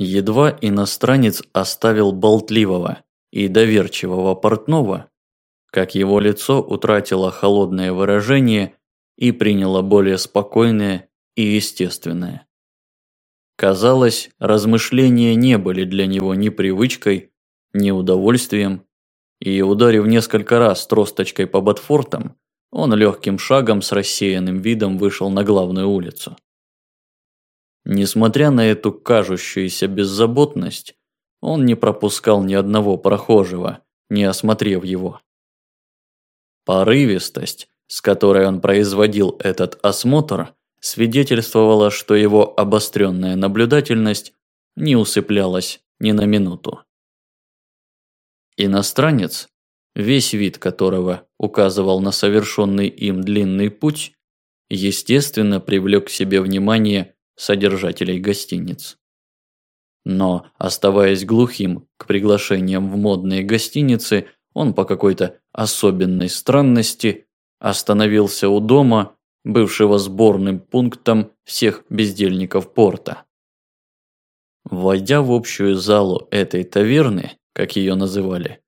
Едва иностранец оставил болтливого и доверчивого портного, как его лицо утратило холодное выражение и приняло более спокойное и естественное. Казалось, размышления не были для него ни привычкой, ни удовольствием, и, ударив несколько раз тросточкой по ботфортам, он легким шагом с рассеянным видом вышел на главную улицу. Несмотря на эту кажущуюся беззаботность, он не пропускал ни одного прохожего, не осмотрев его. Порывистость, с которой он производил этот осмотр, свидетельствовала, что его обостренная наблюдательность не усыплялась ни на минуту. Иностранец, весь вид которого указывал на совершенный им длинный путь, естественно привлек к себе внимание содержателей гостиниц. Но, оставаясь глухим к приглашениям в модные гостиницы, он по какой-то особенной странности остановился у дома, бывшего сборным пунктом всех бездельников порта. Войдя в общую залу этой таверны, как ее называли,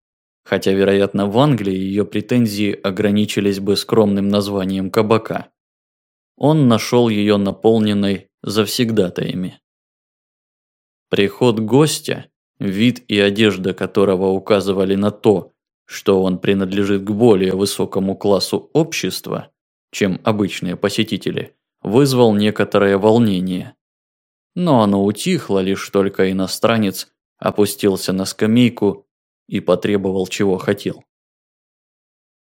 хотя, вероятно, в Англии ее претензии ограничились бы скромным названием кабака, он нашел ее наполненной завсегдатаями. Приход гостя, вид и одежда которого указывали на то, что он принадлежит к более высокому классу общества, чем обычные посетители, вызвал некоторое волнение. Но оно утихло, лишь только иностранец опустился на скамейку и потребовал чего хотел.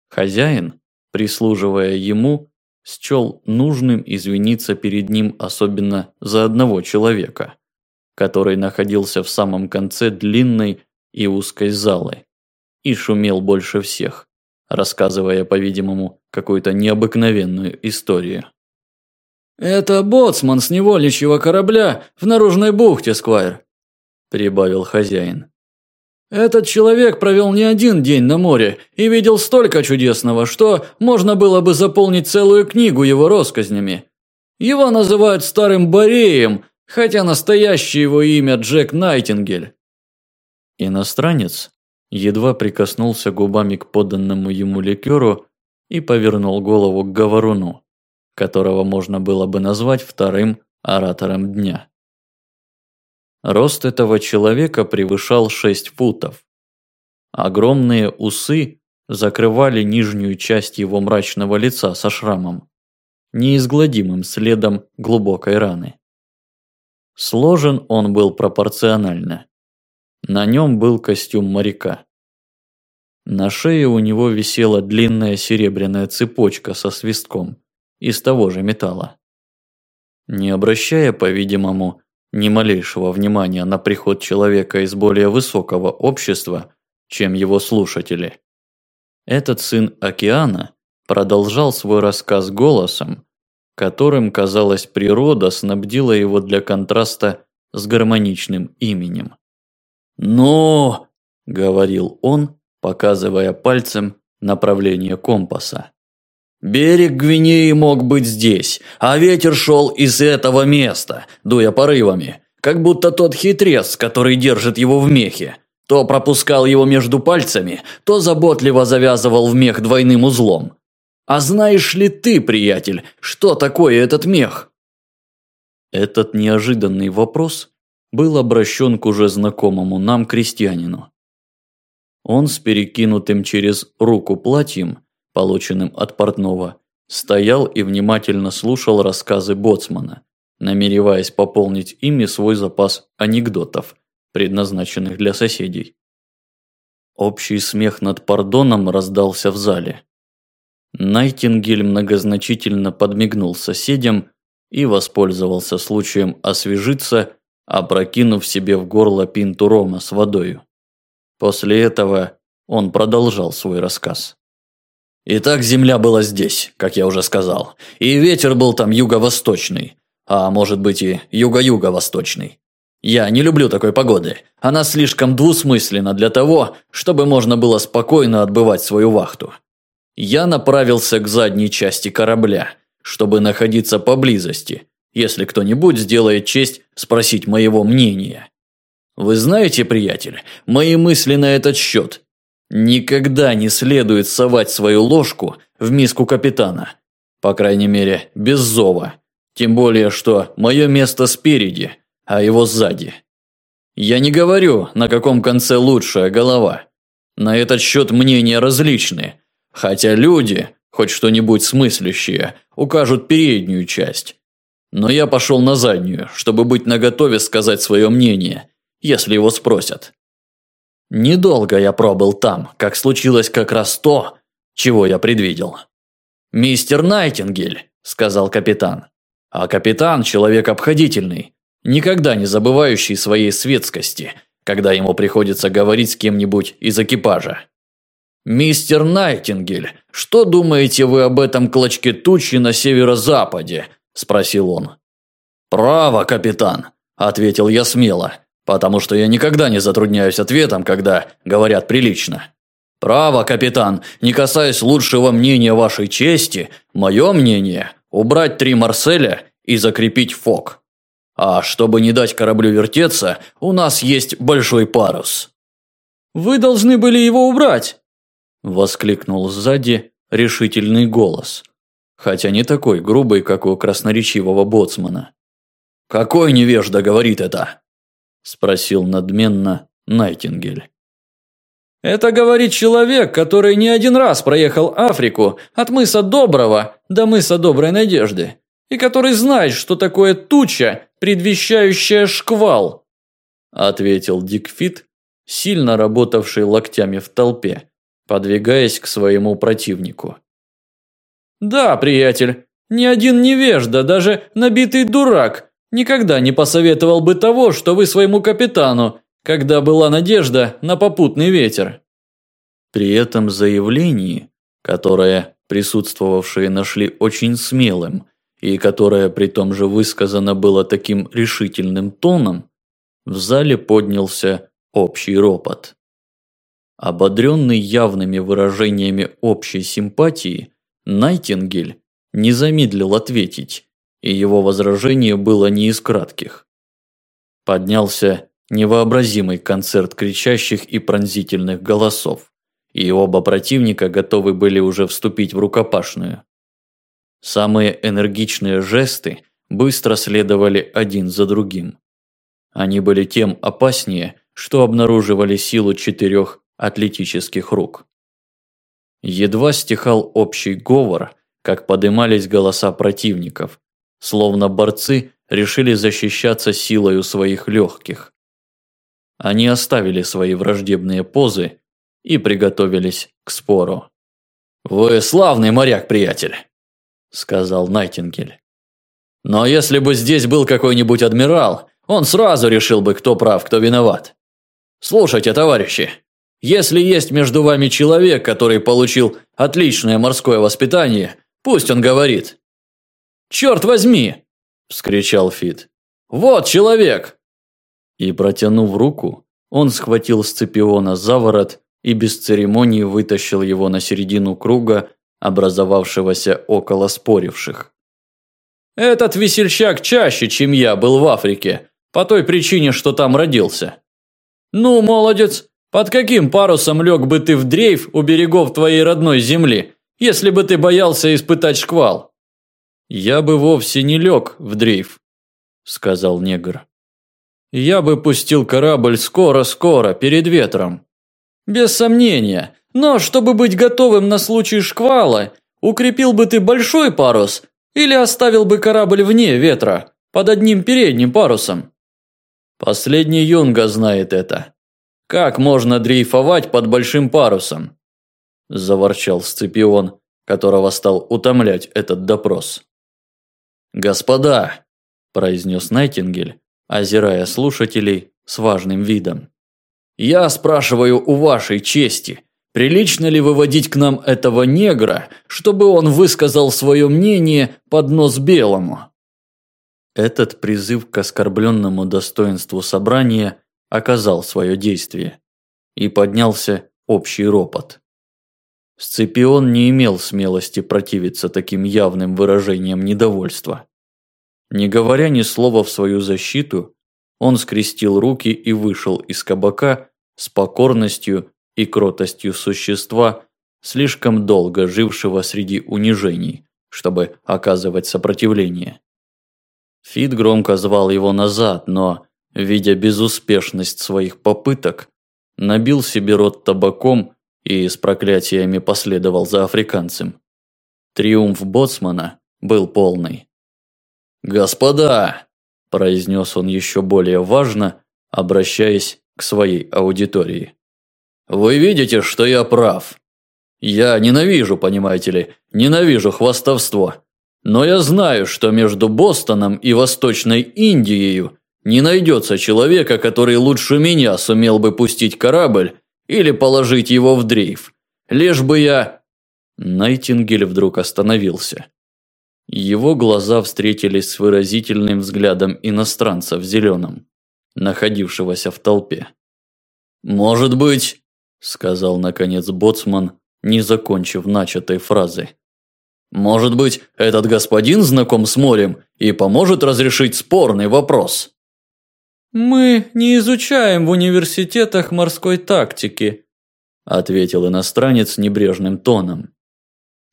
Хозяин, прислуживая ему, счел нужным извиниться перед ним особенно за одного человека, который находился в самом конце длинной и узкой залы и шумел больше всех, рассказывая, по-видимому, какую-то необыкновенную историю. «Это боцман с невольничьего корабля в наружной бухте, Сквайр», – прибавил хозяин. Этот человек провел не один день на море и видел столько чудесного, что можно было бы заполнить целую книгу его россказнями. Его называют старым Бореем, хотя настоящее его имя Джек Найтингель. Иностранец едва прикоснулся губами к поданному ему ликеру и повернул голову к говоруну, которого можно было бы назвать вторым оратором дня. Рост этого человека превышал 6 футов. Огромные усы закрывали нижнюю часть его мрачного лица со шрамом, неизгладимым следом глубокой раны. Сложен он был пропорционально. На нем был костюм моряка. На шее у него висела длинная серебряная цепочка со свистком из того же металла. Не обращая, по-видимому, ни малейшего внимания на приход человека из более высокого общества, чем его слушатели. Этот сын океана продолжал свой рассказ голосом, которым, казалось, природа снабдила его для контраста с гармоничным именем. «Но!» – говорил он, показывая пальцем направление компаса. Берег Гвинеи мог быть здесь, а ветер шел из этого места, дуя порывами, как будто тот хитрец, который держит его в мехе. То пропускал его между пальцами, то заботливо завязывал в мех двойным узлом. А знаешь ли ты, приятель, что такое этот мех? Этот неожиданный вопрос был обращен к уже знакомому нам крестьянину. Он с перекинутым через руку платьем полученным от портного, стоял и внимательно слушал рассказы боцмана, намереваясь пополнить ими свой запас анекдотов, предназначенных для соседей. Общий смех над пардоном раздался в зале. Найтингель многозначительно подмигнул соседям и воспользовался случаем освежиться, опрокинув себе в горло пинту рома с водою. После этого он продолжал свой рассказ. Итак, земля была здесь, как я уже сказал, и ветер был там юго-восточный, а может быть и юго-юго-восточный. Я не люблю такой погоды. Она слишком двусмысленна для того, чтобы можно было спокойно отбывать свою вахту. Я направился к задней части корабля, чтобы находиться поблизости, если кто-нибудь сделает честь спросить моего мнения. Вы знаете, приятель, мои мысли на этот счет. Никогда не следует совать свою ложку в миску капитана. По крайней мере, без зова. Тем более, что мое место спереди, а его сзади. Я не говорю, на каком конце лучшая голова. На этот счет мнения различны. Хотя люди, хоть что-нибудь смыслящие, укажут переднюю часть. Но я пошел на заднюю, чтобы быть наготове сказать свое мнение, если его спросят. Недолго я пробыл там, как случилось как раз то, чего я предвидел. «Мистер Найтингель», – сказал капитан. А капитан – человек обходительный, никогда не забывающий своей светскости, когда ему приходится говорить с кем-нибудь из экипажа. «Мистер Найтингель, что думаете вы об этом клочке тучи на северо-западе?» – спросил он. «Право, капитан», – ответил я смело, потому что я никогда не затрудняюсь ответом, когда говорят прилично. «Право, капитан, не касаясь лучшего мнения вашей чести, мое мнение – убрать три Марселя и закрепить фок. А чтобы не дать кораблю вертеться, у нас есть большой парус». «Вы должны были его убрать!» Воскликнул сзади решительный голос. Хотя не такой грубый, как у красноречивого боцмана. «Какой невежда говорит это?» Спросил надменно Найтингель. Это говорит человек, который не один раз проехал Африку от мыса Доброго до мыса Доброй Надежды, и который знает, что такое туча, предвещающая шквал, ответил Дикфит, сильно работавший локтями в толпе подвигаясь к своему противнику. «Да, приятель, ни один невежда, даже набитый дурак, никогда не посоветовал бы того, что вы своему капитану, когда была надежда на попутный ветер». При этом заявлении, которое присутствовавшие нашли очень смелым, и которое при том же высказано было таким решительным тоном, в зале поднялся общий ропот. Ободренный явными выражениями общей симпатии, Найтингель не замедлил ответить, и его возражение было не из кратких. Поднялся невообразимый концерт кричащих и пронзительных голосов, и оба противника готовы были уже вступить в рукопашную. Самые энергичные жесты быстро следовали один за другим. Они были тем опаснее, что обнаруживали силу четырех атлетических рук. Едва стихал общий говор, как подымались голоса противников, словно борцы решили защищаться силою своих легких. Они оставили свои враждебные позы и приготовились к спору. «Вы славный моряк, приятель», – сказал Найтингель. «Но если бы здесь был какой-нибудь адмирал, он сразу решил бы, кто прав, кто виноват. Слушайте, товарищи, если есть между вами человек, который получил отличное морское воспитание, пусть он говорит. «Черт возьми!» – вскричал Фит. «Вот человек!» И, протянув руку, он схватил Сципиона за ворот и без церемонии вытащил его на середину круга, образовавшегося около споривших. «Этот весельчак чаще, чем я, был в Африке, по той причине, что там родился. Ну, молодец, под каким парусом лег бы ты в дрейф у берегов твоей родной земли, если бы ты боялся испытать шквал? Я бы вовсе не лег в дрейф, сказал негр. Я бы пустил корабль скоро-скоро, перед ветром. Без сомнения, но чтобы быть готовым на случай шквала, укрепил бы ты большой парус или оставил бы корабль вне ветра, под одним передним парусом? Последний юнга знает это. Как можно дрейфовать под большим парусом? Заворчал Сципион, которого стал утомлять этот допрос. «Господа!» – произнес Найтингель, озирая слушателей с важным видом. «Я спрашиваю у вашей чести, прилично ли выводить к нам этого негра, чтобы он высказал свое мнение под нос белому?» Этот призыв к оскорбленному достоинству собрания оказал свое действие, и поднялся общий ропот. Сципион не имел смелости противиться таким явным выражениям недовольства. Не говоря ни слова в свою защиту, он скрестил руки и вышел из кабака с покорностью и кротостью существа, слишком долго жившего среди унижений, чтобы оказывать сопротивление. Фит громко звал его назад, но, видя безуспешность своих попыток, набил себе рот табаком и с проклятиями последовал за африканцем. Триумф боцмана был полный. «Господа!» – произнес он еще более важно, обращаясь к своей аудитории. «Вы видите, что я прав. Я ненавижу, понимаете ли, ненавижу хвастовство. Но я знаю, что между Бостоном и Восточной Индией не найдется человека, который лучше меня сумел бы пустить корабль или положить его в дрейф. Лишь бы я...» Найтингель вдруг остановился. Его глаза встретились с выразительным взглядом иностранца в зеленом, находившегося в толпе. «Может быть», – сказал наконец боцман, не закончив начатой фразы. Может быть, этот господин знаком с морем и поможет разрешить спорный вопрос? Мы не изучаем в университетах морской тактики, ответил иностранец небрежным тоном.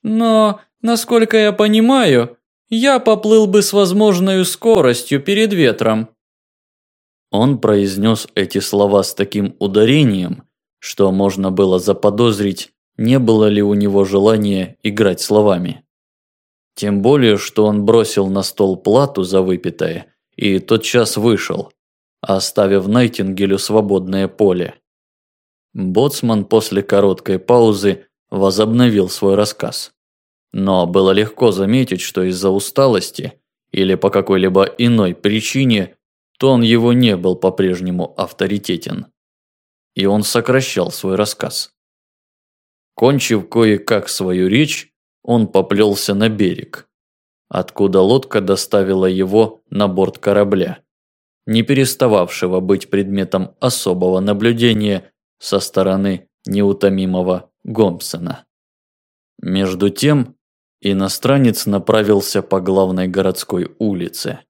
Но, насколько я понимаю, я поплыл бы с возможной скоростью перед ветром. Он произнес эти слова с таким ударением, что можно было заподозрить, не было ли у него желания играть словами. Тем более, что он бросил на стол плату за выпитое и тотчас вышел, оставив Найтингелю свободное поле. Боцман после короткой паузы возобновил свой рассказ. Но было легко заметить, что из-за усталости или по какой-либо иной причине тон его не был по-прежнему авторитетен. И он сокращал свой рассказ. Кончив кое-как свою речь, он поплелся на берег, откуда лодка доставила его на борт корабля, не перестававшего быть предметом особого наблюдения со стороны неутомимого Гомпсона. Между тем, иностранец направился по главной городской улице.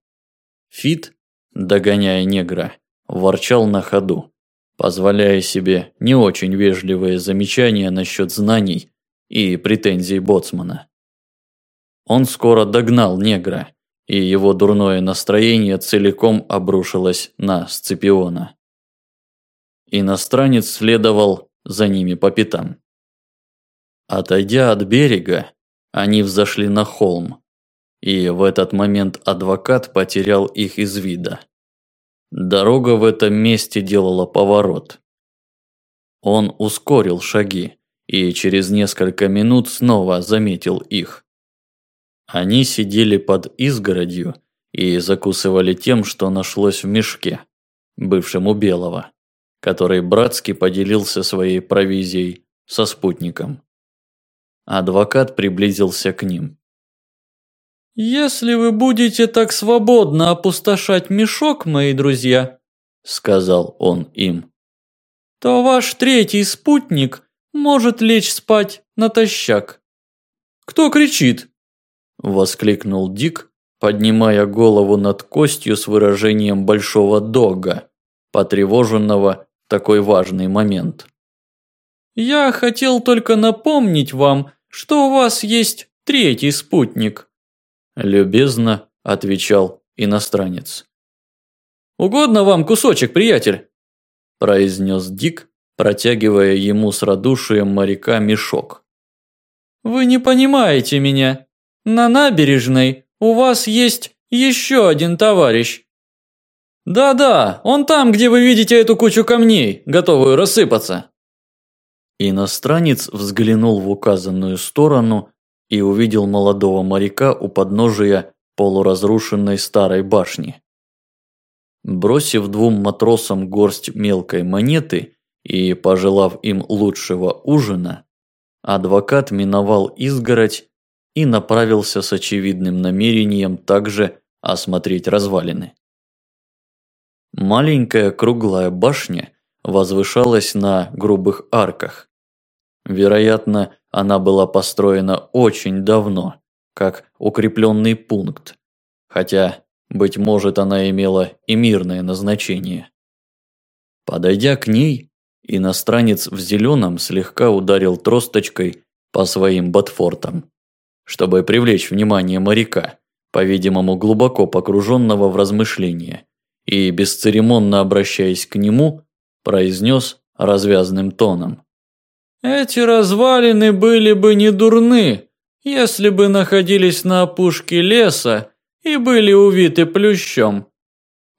Фит, догоняя негра, ворчал на ходу, позволяя себе не очень вежливые замечания насчет знаний и претензий боцмана. Он скоро догнал негра, и его дурное настроение целиком обрушилось на Сципиона. Иностранец следовал за ними по пятам. Отойдя от берега, они взошли на холм, и в этот момент адвокат потерял их из вида. Дорога в этом месте делала поворот. Он ускорил шаги, и через несколько минут снова заметил их. Они сидели под изгородью и закусывали тем, что нашлось в мешке, бывшем у Белого, который братски поделился своей провизией со спутником. Адвокат приблизился к ним. «Если вы будете так свободно опустошать мешок, мои друзья», – сказал он им, – то ваш третий спутник может лечь спать натощак. «Кто кричит?» – воскликнул Дик, поднимая голову над костью с выражением большого дога, потревоженного в такой важный момент. «Я хотел только напомнить вам, что у вас есть третий спутник», – любезно отвечал иностранец. «Угодно вам кусочек, приятель?» – произнес Дик, протягивая ему с радушием моряка мешок. «Вы не понимаете меня. На набережной у вас есть еще один товарищ». «Да-да, он там, где вы видите эту кучу камней, готовую рассыпаться». Иностранец взглянул в указанную сторону и увидел молодого моряка у подножия полуразрушенной старой башни. Бросив двум матросам горсть мелкой монеты, и, пожелав им лучшего ужина, адвокат миновал изгородь и направился с очевидным намерением также осмотреть развалины. Маленькая круглая башня возвышалась на грубых арках. Вероятно, она была построена очень давно, как укрепленный пункт, хотя Быть может, она имела и мирное назначение. Подойдя к ней, иностранец в зеленом слегка ударил тросточкой по своим ботфортам, чтобы привлечь внимание моряка, по-видимому, глубоко погруженного в размышления, и, бесцеремонно обращаясь к нему, произнес развязным тоном. «Эти развалины были бы не дурны, если бы находились на опушке леса и были увиты плющом.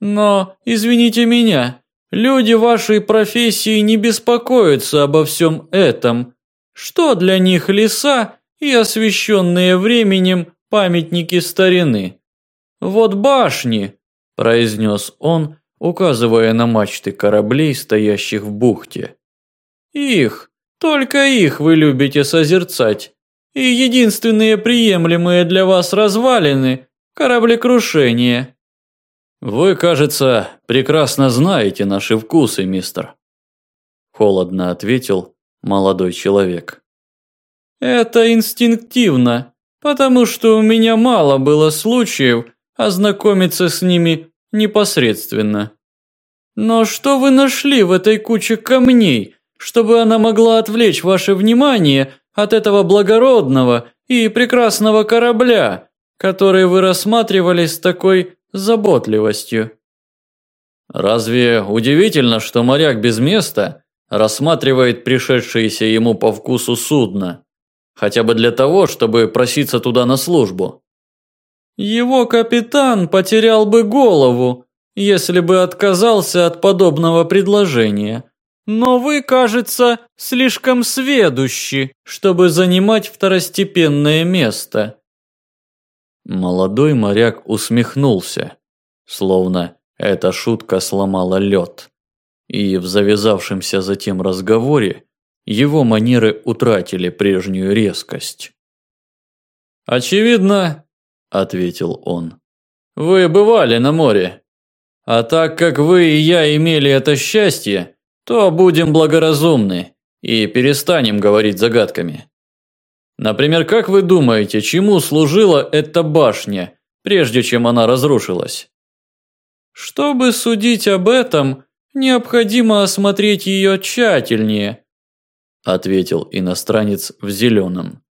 Но, извините меня, люди вашей профессии не беспокоятся обо всем этом. Что для них леса и освещенные временем памятники старины? Вот башни, произнес он, указывая на мачты кораблей, стоящих в бухте. Их, только их вы любите созерцать. И единственные приемлемые для вас развалины – кораблекрушение. Вы, кажется, прекрасно знаете наши вкусы, мистер. Холодно ответил молодой человек. Это инстинктивно, потому что у меня мало было случаев ознакомиться с ними непосредственно. Но что вы нашли в этой куче камней, чтобы она могла отвлечь ваше внимание от этого благородного и прекрасного корабля, который вы рассматривали с такой заботливостью? Разве удивительно, что моряк без места рассматривает пришедшееся ему по вкусу судно, хотя бы для того, чтобы проситься туда на службу? Его капитан потерял бы голову, если бы отказался от подобного предложения. Но вы, кажется, слишком сведущи, чтобы занимать второстепенное место. Молодой моряк усмехнулся, словно эта шутка сломала лед. И в завязавшемся затем разговоре его манеры утратили прежнюю резкость. «Очевидно, – ответил он. «Вы бывали на море. А так как вы и я имели это счастье, то будем благоразумны и перестанем говорить загадками. Например, как вы думаете, чему служила эта башня, прежде чем она разрушилась?» «Чтобы судить об этом, необходимо осмотреть ее тщательнее», – ответил иностранец в зеленом.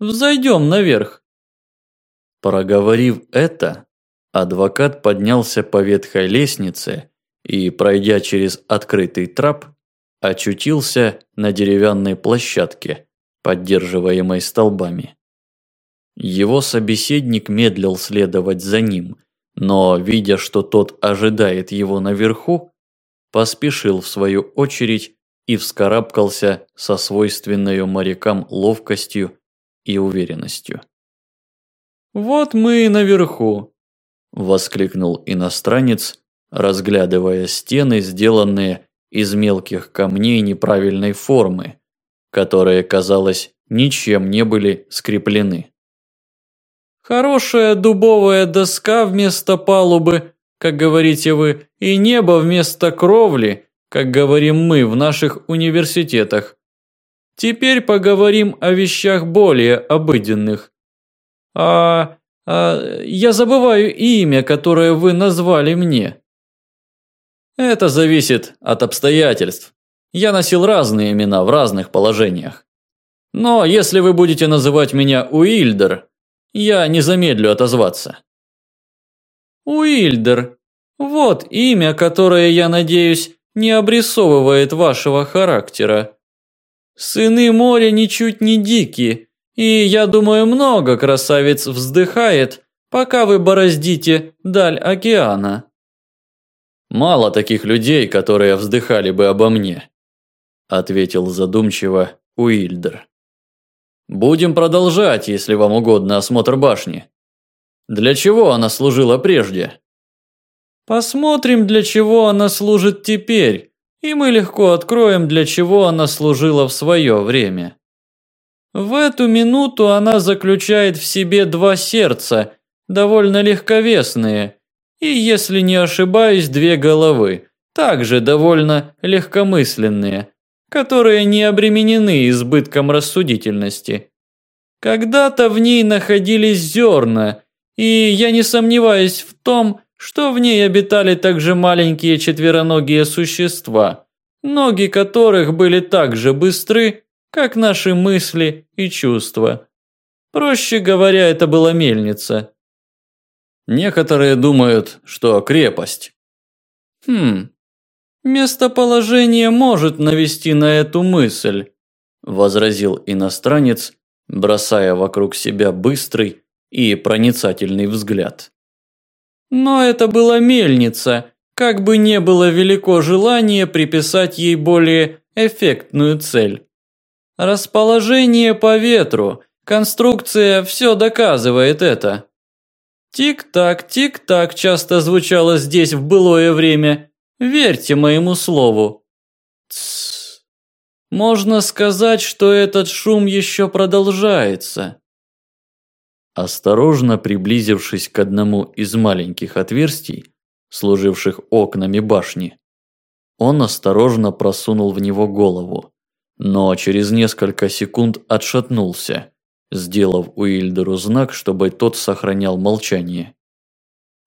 «Взойдем наверх. Проговорив это, адвокат поднялся по ветхой лестнице и, пройдя через открытый трап, очутился на деревянной площадке, поддерживаемой столбами. Его собеседник медлил следовать за ним, но, видя, что тот ожидает его наверху, поспешил в свою очередь и вскарабкался со свойственной морякам ловкостью и уверенностью. «Вот мы и наверху», – воскликнул иностранец, разглядывая стены, сделанные из мелких камней неправильной формы, которые, казалось, ничем не были скреплены. «Хорошая дубовая доска вместо палубы, как говорите вы, и небо вместо кровли, как говорим мы в наших университетах. Теперь поговорим о вещах более обыденных. А, а я забываю имя, которое вы назвали мне. Это зависит от обстоятельств. Я носил разные имена в разных положениях. Но если вы будете называть меня Уильдер, я не замедлю отозваться. Уильдер. Вот имя, которое, я надеюсь, не обрисовывает вашего характера. Сыны моря ничуть не дикие, и я думаю, много красавиц вздыхает, пока вы бороздите даль океана. Мало таких людей, которые вздыхали бы обо мне, ответил задумчиво Уильдер. Будем продолжать, если вам угодно, осмотр башни. Для чего она служила прежде? Посмотрим, для чего она служит теперь, и мы легко откроем, для чего она служила в свое время. В эту минуту она заключает в себе два сердца, довольно легковесные, и, если не ошибаюсь, две головы, также довольно легкомысленные, которые не обременены избытком рассудительности. Когда-то в ней находились зерна, и я не сомневаюсь в том, что в ней обитали также маленькие четвероногие существа, ноги которых были так же быстры, как наши мысли и чувства. Проще говоря, это была мельница. Некоторые думают, что крепость. Хм, местоположение может навести на эту мысль, возразил иностранец, бросая вокруг себя быстрый и проницательный взгляд. Но это была мельница, как бы не было велико желание приписать ей более эффектную цель. Расположение по ветру, конструкция все доказывает это. Тик-так, тик-так часто звучало здесь в былое время. Верьте моему слову. Тссс. Можно сказать, что этот шум еще продолжается. Осторожно приблизившись к одному из маленьких отверстий, служивших окнами башни, он осторожно просунул в него голову, но через несколько секунд отшатнулся, сделав Уильдеру знак, чтобы тот сохранял молчание.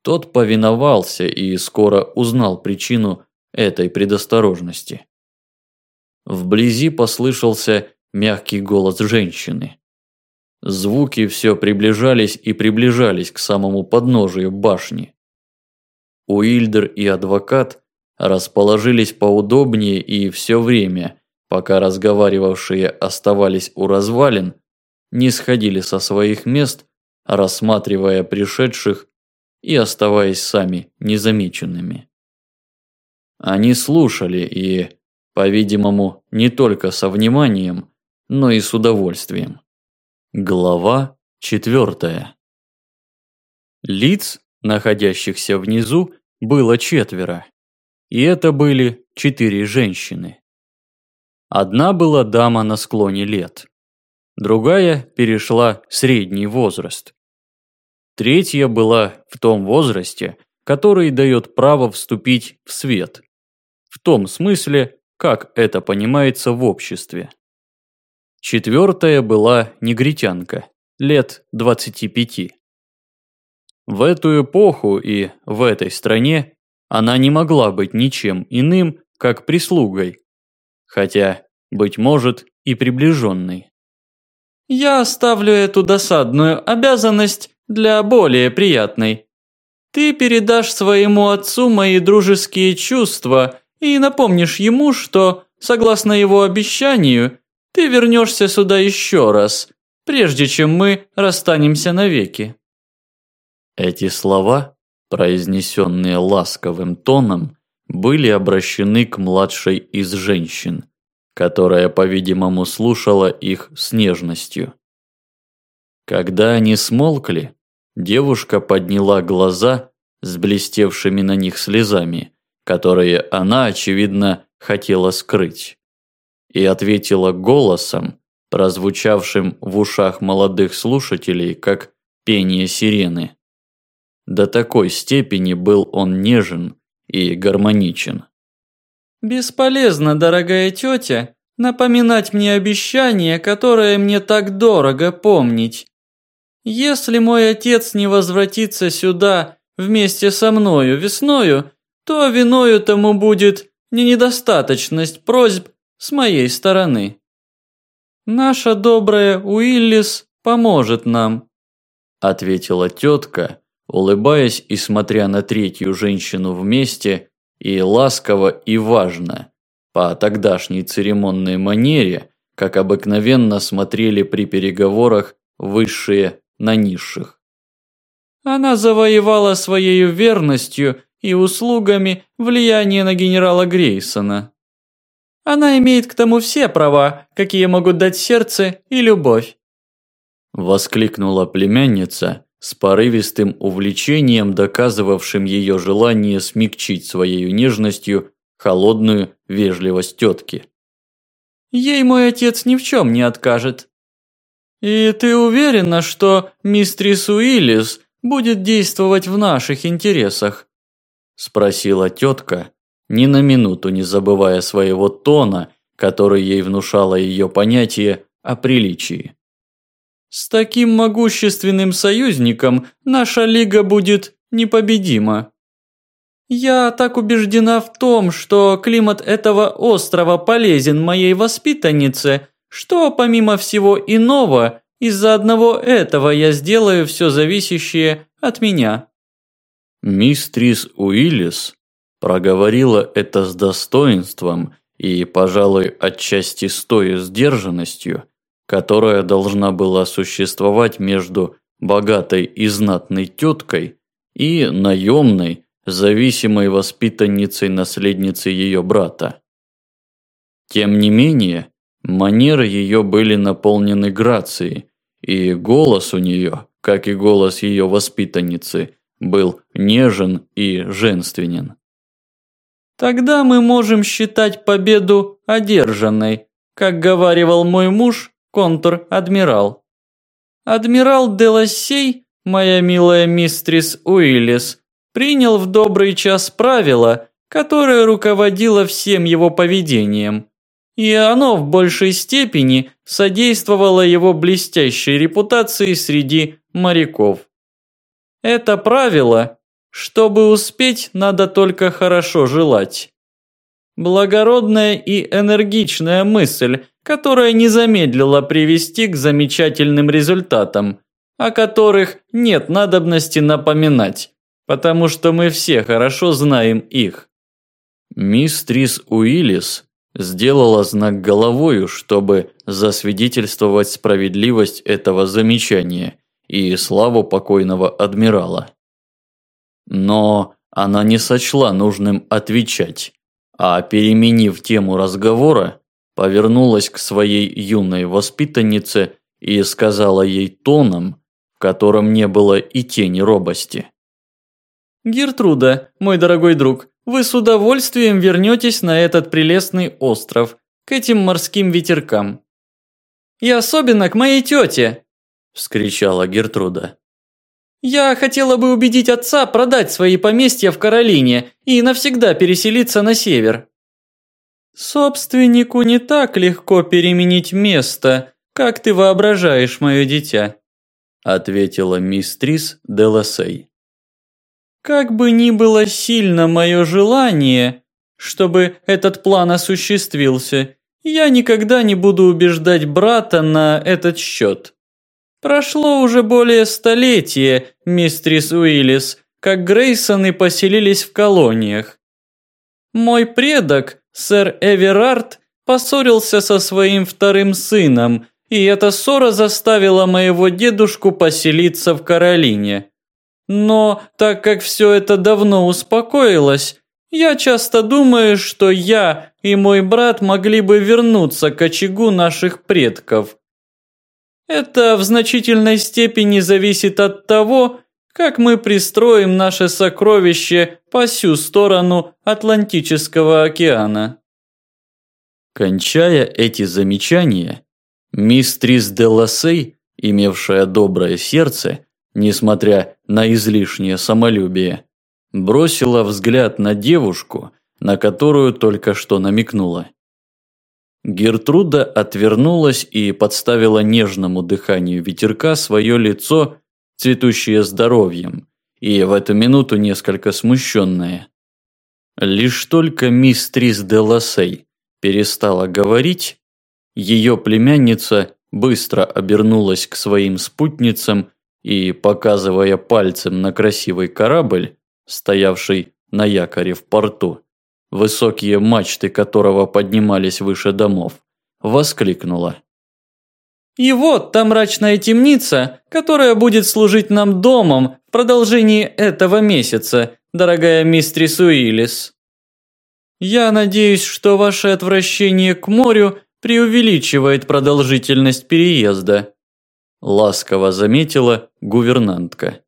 Тот повиновался и скоро узнал причину этой предосторожности. Вблизи послышался мягкий голос женщины. Звуки все приближались и приближались к самому подножию башни. Уильдер и адвокат расположились поудобнее и все время, пока разговаривавшие оставались у развалин, не сходили со своих мест, рассматривая пришедших и оставаясь сами незамеченными. Они слушали и, по-видимому, не только со вниманием, но и с удовольствием. Глава четвертая. Лиц, находящихся внизу, было четверо. И это были четыре женщины. Одна была дама на склоне лет. Другая перешла средний возраст. Третья была в том возрасте, который дает право вступить в свет. В том смысле, как это понимается в обществе. Четвертая была негритянка, лет 25. В эту эпоху и в этой стране она не могла быть ничем иным, как прислугой, хотя, быть может, и приближенной. «Я оставлю эту досадную обязанность для более приятной. Ты передашь своему отцу мои дружеские чувства и напомнишь ему, что, согласно его обещанию, ты вернешься сюда еще раз, прежде чем мы расстанемся навеки». Эти слова, произнесенные ласковым тоном, были обращены к младшей из женщин, которая, по-видимому, слушала их с нежностью. Когда они смолкли, девушка подняла глаза с блестевшими на них слезами, которые она, очевидно, хотела скрыть и ответила голосом, прозвучавшим в ушах молодых слушателей, как пение сирены. До такой степени был он нежен и гармоничен. «Бесполезно, дорогая тетя, напоминать мне обещание, которое мне так дорого помнить. Если мой отец не возвратится сюда вместе со мною весною, то виною тому будет не недостаточность просьб с моей стороны. Наша добрая Уиллис поможет нам, ответила тетка, улыбаясь и смотря на третью женщину вместе, и ласково и важно, по тогдашней церемонной манере, как обыкновенно смотрели при переговорах высшие на низших. Она завоевала своей верностью и услугами влияние на генерала Грейсона. Она имеет к тому все права, какие могут дать сердце и любовь. Воскликнула племянница с порывистым увлечением, доказывавшим ее желание смягчить своей нежностью холодную вежливость тетки. Ей мой отец ни в чем не откажет. И ты уверена, что мистрис Уиллис будет действовать в наших интересах? Спросила тетка, ни на минуту не забывая своего тона, который ей внушало ее понятие о приличии. С таким могущественным союзником наша лига будет непобедима. Я так убеждена в том, что климат этого острова полезен моей воспитаннице, что помимо всего иного, из-за одного этого я сделаю все зависящее от меня. Мистрис Уиллис проговорила это с достоинством и, пожалуй, отчасти с той сдержанностью, которая должна была существовать между богатой и знатной теткой и наемной, зависимой воспитанницей-наследницей ее брата. Тем не менее, манеры ее были наполнены грацией, и голос у нее, как и голос ее воспитанницы, был нежен и женственен. Тогда мы можем считать победу одержанной, как говаривал мой муж, контр-адмирал. Адмирал Делассей, моя милая мистрис Уиллис, принял в добрый час правило, которое руководило всем его поведением. И оно в большей степени содействовало его блестящей репутации среди моряков. Это правило, чтобы успеть, надо только хорошо желать. Благородная и энергичная мысль, которая не замедлила привести к замечательным результатам, о которых нет надобности напоминать, потому что мы все хорошо знаем их. Мистрис Уиллис сделала знак головою, чтобы засвидетельствовать справедливость этого замечания и славу покойного адмирала. Но она не сочла нужным отвечать, а переменив тему разговора, повернулась к своей юной воспитаннице и сказала ей тоном, в котором не было и тени робости. «Гертруда, мой дорогой друг, вы с удовольствием вернетесь на этот прелестный остров, к этим морским ветеркам. И особенно к моей тете!» – вскричала Гертруда. «Я хотела бы убедить отца продать свои поместья в Каролине и навсегда переселиться на север». «Собственнику не так легко переменить место, как ты воображаешь, мое дитя», – ответила мистрис Деласей. Как бы ни было сильно мое желание, чтобы этот план осуществился, я никогда не буду убеждать брата на этот счет. Прошло уже более столетия, мистрис Уиллис, как Грейсоны поселились в колониях. Мой предок, сэр Эверард, поссорился со своим вторым сыном, и эта ссора заставила моего дедушку поселиться в Каролине. Но так как все это давно успокоилось, я часто думаю, что я и мой брат могли бы вернуться к очагу наших предков. Это в значительной степени зависит от того, как мы пристроим наше сокровище по всю сторону Атлантического океана. Кончая эти замечания, мистрис де Лассей, имевшая доброе сердце, несмотря на излишнее самолюбие, бросила взгляд на девушку, на которую только что намекнула. Гертруда отвернулась и подставила нежному дыханию ветерка свое лицо, цветущее здоровьем, и в эту минуту несколько смущенное. Лишь только мисс Трис де Лассей перестала говорить, ее племянница быстро обернулась к своим спутницам и, показывая пальцем на красивый корабль, стоявший на якоре в порту, высокие мачты которого поднимались выше домов, воскликнула. «И вот та мрачная темница, которая будет служить нам домом в продолжении этого месяца, дорогая мистрис Уиллис. Я надеюсь, что ваше отвращение к морю преувеличивает продолжительность переезда ласково заметила гувернантка.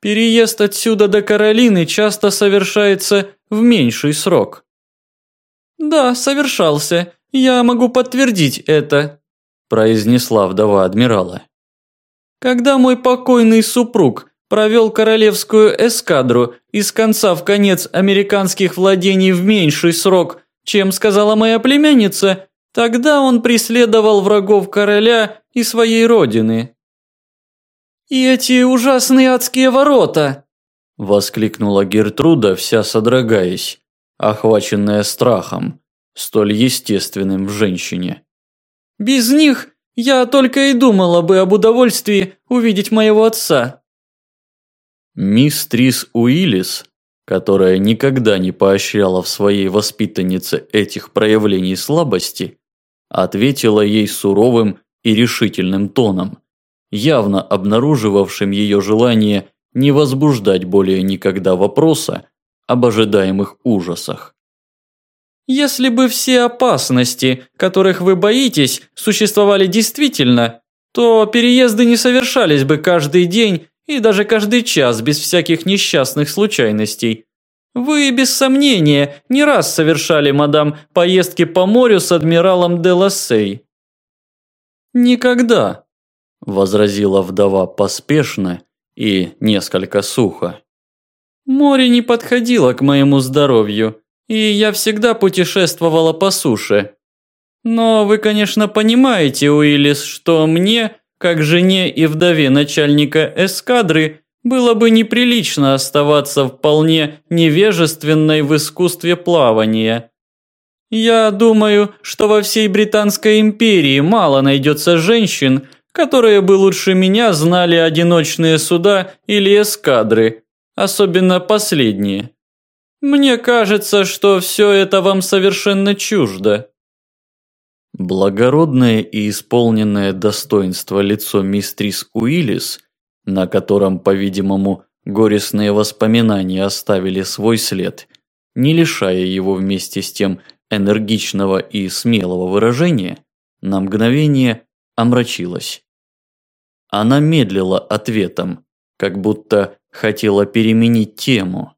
Переезд отсюда до Каролины часто совершается в меньший срок. Да, совершался. Я могу подтвердить это, произнесла вдова адмирала. Когда мой покойный супруг провел королевскую эскадру из конца в конец американских владений в меньший срок, чем сказала моя племянница, Тогда он преследовал врагов короля и своей родины. «И эти ужасные адские ворота!» Воскликнула Гертруда, вся содрогаясь, охваченная страхом, столь естественным в женщине. «Без них я только и думала бы об удовольствии увидеть моего отца». Мисс Трис Уиллис, которая никогда не поощряла в своей воспитаннице этих проявлений слабости, ответила ей суровым и решительным тоном, явно обнаруживавшим ее желание не возбуждать более никогда вопроса об ожидаемых ужасах. Если бы все опасности, которых вы боитесь, существовали действительно, то переезды не совершались бы каждый день и даже каждый час без всяких несчастных случайностей. Вы, без сомнения, не раз совершали, мадам, поездки по морю с адмиралом де Лассей. Никогда, возразила вдова поспешно и несколько сухо. Море не подходило к моему здоровью, и я всегда путешествовала по суше. Но вы, конечно, понимаете, Уиллис, что мне, как жене и вдове начальника эскадры, было бы неприлично оставаться вполне невежественной в искусстве плавания. Я думаю, что во всей Британской империи мало найдется женщин, которые бы лучше меня знали одиночные суда или эскадры, особенно последние. Мне кажется, что все это вам совершенно чуждо. Благородное и исполненное достоинство лицо мистрис Уиллис – на котором, по-видимому, горестные воспоминания оставили свой след, не лишая его вместе с тем энергичного и смелого выражения, на мгновение омрачилась. Она медлила ответом, как будто хотела переменить тему.